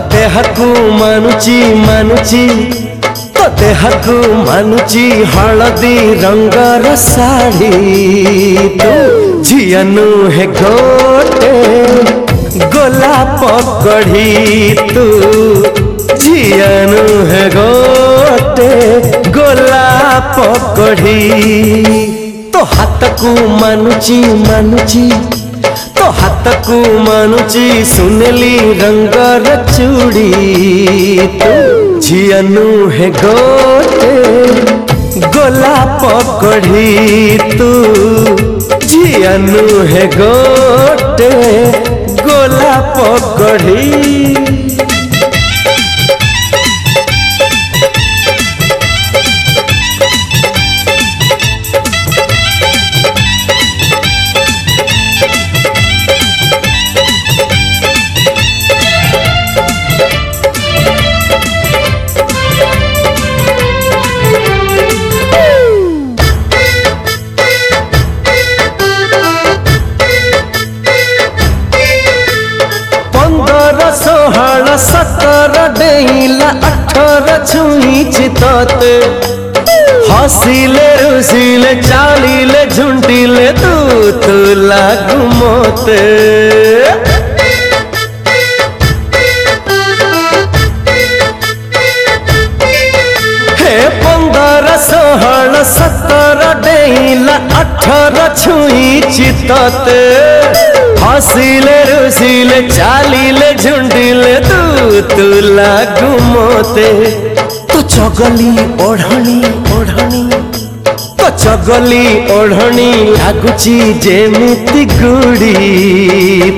तोते हकू मानुची मानुची तोते हकू मानुची हलदी रंगर साड़ी तू झियनु हे गोटे गोलाप कढ़ी तू झियनु हे गोटे गोलाप कढ़ी तो हाथ को मानुची मानुची को मानुची सुनली रंगर चूड़ी तू झियनु है गोटे गोला पकड़ी तू झियनु है गोटे गोला पकड़ी ডেইলা অঠর ছুঁইছি তোতে হসিলে রুসিলে চালিলে ঝুঁটিলে তু তু লাগু মতে ষোহল সতর ডেইলা অঠর ছুঁইছি তোতে হসিলে রুসিলে চালিলে ঝুঁটিলে লাগু মতে তো চগলি ওଢ଼ণী ওଢ଼ণী তো চগলি ওଢ଼ণী লাগুচি যেমিতি গুড়ি